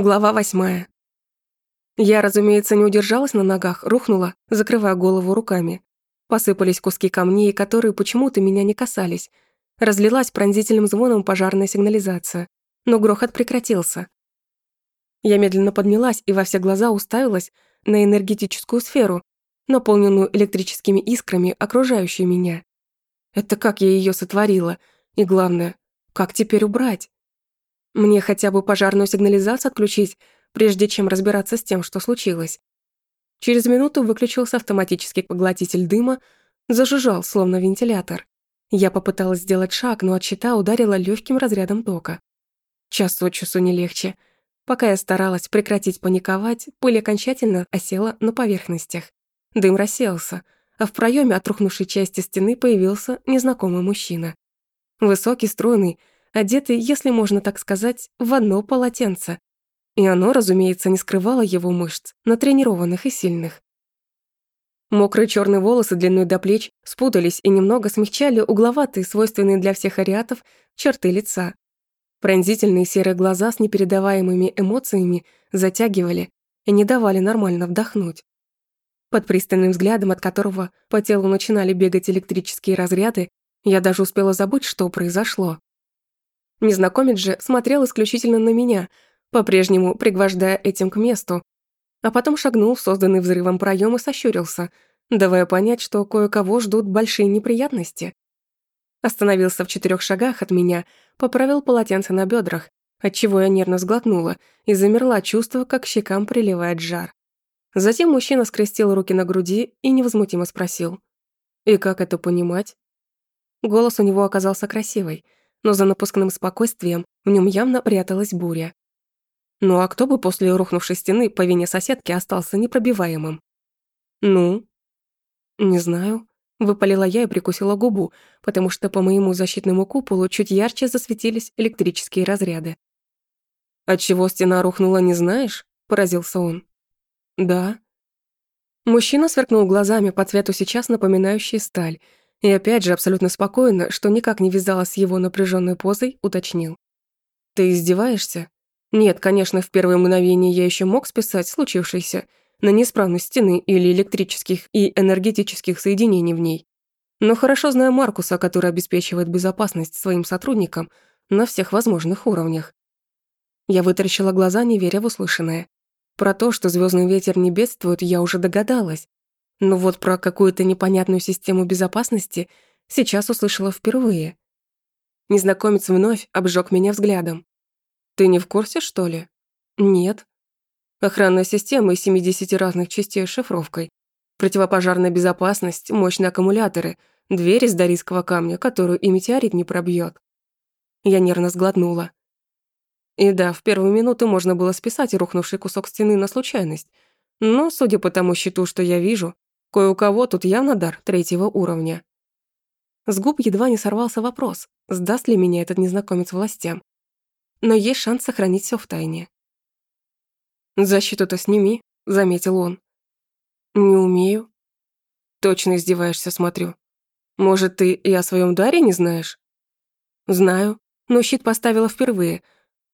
Глава восьмая. Я, разумеется, не удержалась на ногах, рухнула, закрывая голову руками. Посыпались куски камней, которые почему-то меня не касались. Разлилась пронзительным звоном пожарная сигнализация, но грохот прекратился. Я медленно поднялась и во все глаза уставилась на энергетическую сферу, наполненную электрическими искрами, окружающую меня. Это как я ее сотворила, и главное, как теперь убрать? Мне хотя бы пожарную сигнализацию отключить, прежде чем разбираться с тем, что случилось. Через минуту выключился автоматический поглотитель дыма, зажужжал, словно вентилятор. Я попыталась сделать шаг, но от щита ударила легким разрядом тока. Час от часу не легче. Пока я старалась прекратить паниковать, пыль окончательно осела на поверхностях. Дым рассеялся, а в проеме от рухнувшей части стены появился незнакомый мужчина. Высокий, стройный, одетый, если можно так сказать, в одно полотенце. И оно, разумеется, не скрывало его мышц, натренированных и сильных. Мокрые черные волосы длиной до плеч спутались и немного смягчали угловатые, свойственные для всех ариатов, черты лица. Пронзительные серые глаза с непередаваемыми эмоциями затягивали и не давали нормально вдохнуть. Под пристальным взглядом, от которого по телу начинали бегать электрические разряды, я даже успела забыть, что произошло. Незнакомец же смотрел исключительно на меня, по-прежнему пригвождая этим к месту, а потом шагнул в созданный взрывом проем и сощурился, давая понять, что кое-кого ждут большие неприятности. Остановился в четырех шагах от меня, поправил полотенце на бедрах, отчего я нервно сглотнула и замерла, чувствуя, как щекам приливает жар. Затем мужчина скрестил руки на груди и невозмутимо спросил. «И как это понимать?» Голос у него оказался красивый – но за напускным спокойствием в нем явно пряталась буря. Ну а кто бы после рухнувшей стены по вине соседки остался непробиваемым? Ну? Не знаю. Выпалила я и прикусила губу, потому что по моему защитному куполу чуть ярче засветились электрические разряды. «Отчего стена рухнула, не знаешь?» – поразился он. «Да». Мужчина сверкнул глазами по цвету сейчас напоминающей сталь – и опять же абсолютно спокойно, что никак не вязалось с его напряженной позой, уточнил. «Ты издеваешься?» Нет, конечно, в первые мгновения я еще мог списать случившееся на неисправность стены или электрических и энергетических соединений в ней. Но хорошо знаю Маркуса, который обеспечивает безопасность своим сотрудникам на всех возможных уровнях. Я вытаращила глаза, не веря в услышанное. Про то, что звездный ветер не бедствует, я уже догадалась, но вот про какую-то непонятную систему безопасности сейчас услышала впервые. Незнакомец вновь обжег меня взглядом. «Ты не в курсе, что ли?» «Нет». Охранная система из 70 разных частей с шифровкой. Противопожарная безопасность, мощные аккумуляторы, дверь из дарийского камня, которую и метеорит не пробьет. Я нервно сглотнула. И да, в первую минуту можно было списать рухнувший кусок стены на случайность. Но, судя по тому счету, что я вижу, Кое у кого тут явно дар третьего уровня. С губ едва не сорвался вопрос, сдаст ли меня этот незнакомец властям. Но есть шанс сохранить все в тайне. «Защиту-то сними», — заметил он. «Не умею». «Точно издеваешься, смотрю. Может, ты и о своем даре не знаешь?» «Знаю, но щит поставила впервые.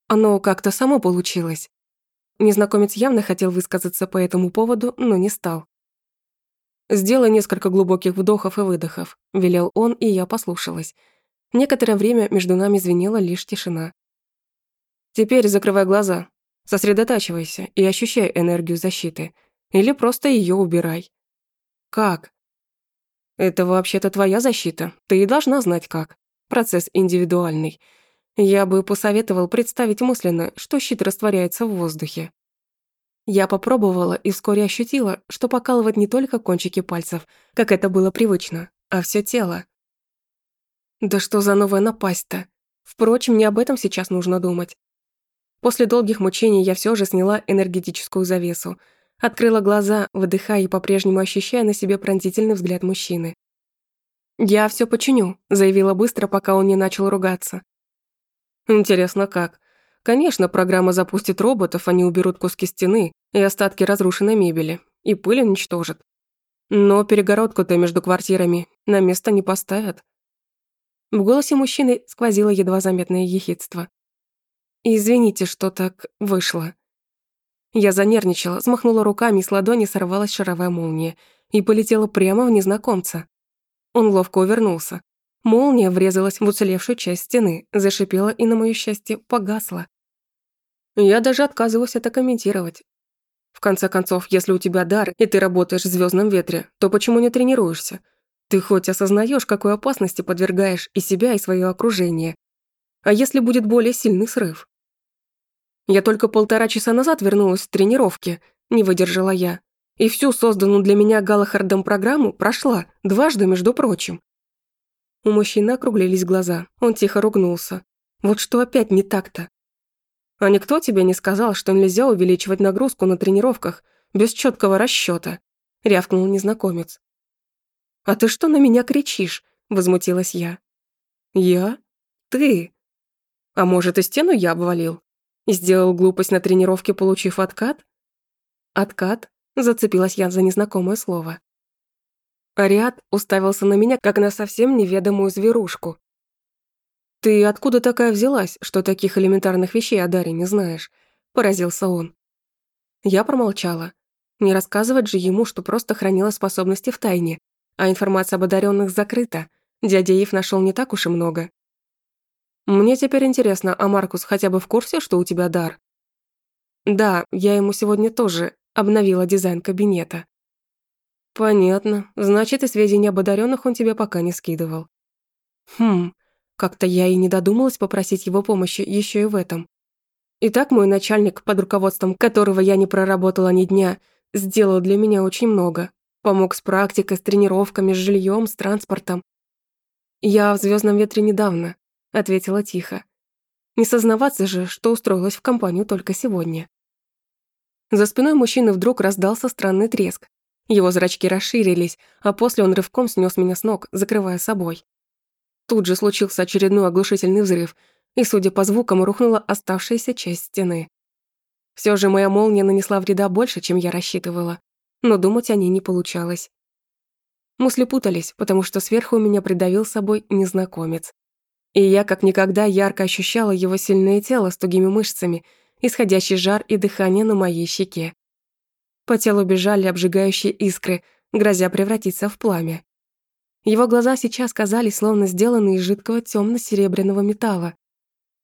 Оно как-то само получилось». Незнакомец явно хотел высказаться по этому поводу, но не стал. «Сделай несколько глубоких вдохов и выдохов», – велел он, и я послушалась. Некоторое время между нами звенела лишь тишина. «Теперь закрывай глаза, сосредотачивайся и ощущай энергию защиты. Или просто ее убирай». «Как?» «Это вообще-то твоя защита, ты и должна знать как. Процесс индивидуальный. Я бы посоветовал представить мысленно, что щит растворяется в воздухе. Я попробовала и вскоре ощутила, что покалывает не только кончики пальцев, как это было привычно, а все тело. Да что за новая напасть-то? Впрочем, не об этом сейчас нужно думать. После долгих мучений я все же сняла энергетическую завесу, открыла глаза, выдыхая и по-прежнему ощущая на себе пронзительный взгляд мужчины. «Я все починю», — заявила быстро, пока он не начал ругаться. «Интересно, как? Конечно, программа запустит роботов, они уберут куски стены и остатки разрушенной мебели, и пыль уничтожат. Но перегородку-то между квартирами на место не поставят. В голосе мужчины сквозило едва заметное ехидство. «Извините, что так вышло». Я занервничала, взмахнула руками, с ладони сорвалась шаровая молния и полетела прямо в незнакомца. Он ловко увернулся. Молния врезалась в уцелевшую часть стены, зашипела и, на моё счастье, погасла. Я даже отказываюсь это комментировать. В конце концов, если у тебя дар, и ты работаешь в звездном ветре, то почему не тренируешься? Ты хоть осознаешь, какой опасности подвергаешь и себя, и свое окружение. А если будет более сильный срыв? Я только полтора часа назад вернулась с тренировки, не выдержала я. И всю созданную для меня Галахардом программу прошла, дважды, между прочим. У мужчины округлились глаза, он тихо ругнулся. Вот что опять не так-то? А никто тебе не сказал, что нельзя увеличивать нагрузку на тренировках без четкого расчета? рявкнул незнакомец. «А ты что на меня кричишь?» – возмутилась я. «Я? Ты? А может, и стену я обвалил? Сделал глупость на тренировке, получив откат?» «Откат?» – зацепилась я за незнакомое слово. Ариад уставился на меня, как на совсем неведомую зверушку. «Ты откуда такая взялась, что таких элементарных вещей о Даре не знаешь?» – поразился он. Я промолчала. Не рассказывать же ему, что просто хранила способности в тайне, а информация об одаренных закрыта. Дядя Ив нашел не так уж и много. Мне теперь интересно, а Маркус хотя бы в курсе, что у тебя дар? Да, я ему сегодня тоже обновила дизайн кабинета. Понятно. Значит, и сведения об одаренных он тебе пока не скидывал. Хм, как-то я и не додумалась попросить его помощи еще и в этом. Итак, мой начальник, под руководством которого я не проработала ни дня, сделал для меня очень много. Помог с практикой, с тренировками, с жильем, с транспортом. «Я в звездном ветре недавно», — ответила тихо. Не сознаваться же, что устроилась в компанию только сегодня. За спиной мужчины вдруг раздался странный треск. Его зрачки расширились, а после он рывком снес меня с ног, закрывая собой. Тут же случился очередной оглушительный взрыв, и, судя по звукам, рухнула оставшаяся часть стены. Все же моя молния нанесла вреда больше, чем я рассчитывала, но думать о ней не получалось. Мысли путались, потому что сверху меня придавил собой незнакомец. И я как никогда ярко ощущала его сильное тело с тугими мышцами, исходящий жар и дыхание на моей щеке. По телу бежали обжигающие искры, грозя превратиться в пламя. Его глаза сейчас казались словно сделаны из жидкого темно-серебряного металла.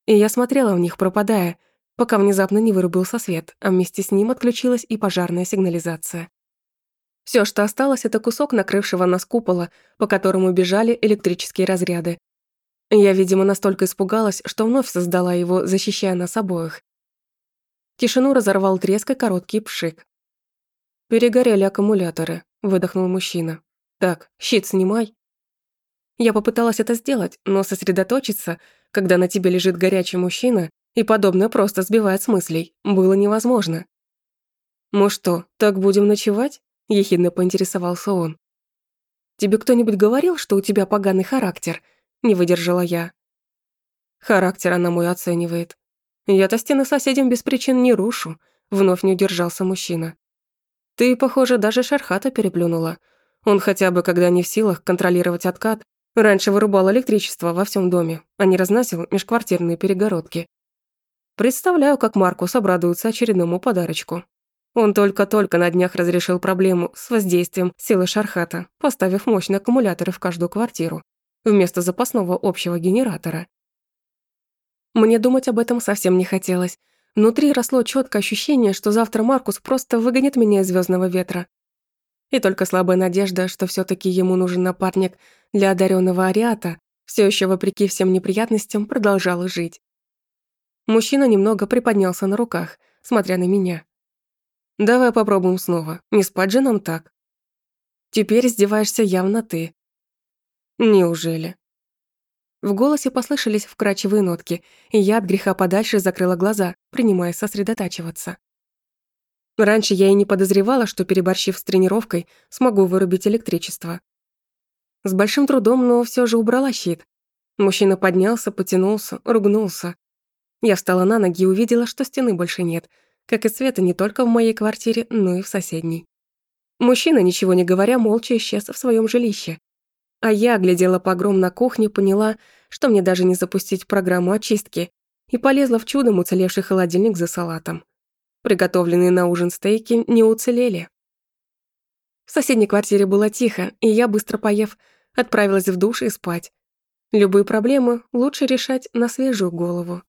И я смотрела в них, пропадая, пока внезапно не вырубился свет, а вместе с ним отключилась и пожарная сигнализация. Все, что осталось, это кусок накрывшего нас купола, по которому бежали электрические разряды. Я, видимо, настолько испугалась, что вновь создала его, защищая нас обоих. Тишину разорвал треск и короткий пшик. «Перегорели аккумуляторы», — выдохнул мужчина. «Так, щит снимай». Я попыталась это сделать, но сосредоточиться, когда на тебе лежит горячий мужчина, и подобное просто сбивает с мыслей, было невозможно. «Мы что, так будем ночевать?» – ехидно поинтересовался он. «Тебе кто-нибудь говорил, что у тебя поганый характер?» – не выдержала я. Характер она мой оценивает. Я-то стены соседям без причин не рушу, вновь не удержался мужчина. Ты, похоже, даже Шархата переплюнула. Он хотя бы, когда не в силах контролировать откат, раньше вырубал электричество во всем доме, а не разносил межквартирные перегородки. Представляю, как Маркус обрадуется очередному подарочку. Он только-только на днях разрешил проблему с воздействием силы Шархата, поставив мощные аккумуляторы в каждую квартиру, вместо запасного общего генератора. Мне думать об этом совсем не хотелось. Внутри росло четкое ощущение, что завтра Маркус просто выгонит меня из звездного ветра, и только слабая надежда, что все таки ему нужен напарник для одаренного ариата, все еще вопреки всем неприятностям продолжала жить. Мужчина немного приподнялся на руках, смотря на меня. «Давай попробуем снова, не спать же нам так». «Теперь издеваешься явно ты». «Неужели?» В голосе послышались вкрадчивые нотки, и я от греха подальше закрыла глаза, принимая сосредотачиваться. Раньше я и не подозревала, что, переборщив с тренировкой, смогу вырубить электричество. С большим трудом, но все же убрала щит. Мужчина поднялся, потянулся, ругнулся. Я встала на ноги и увидела, что стены больше нет, как и света не только в моей квартире, но и в соседней. Мужчина, ничего не говоря, молча исчез в своем жилище. А я глядела погром на кухне, поняла, что мне даже не запустить программу очистки, и полезла в чудом уцелевший холодильник за салатом. Приготовленные на ужин стейки не уцелели. В соседней квартире было тихо, и я, быстро поев, отправилась в душ и спать. Любые проблемы лучше решать на свежую голову.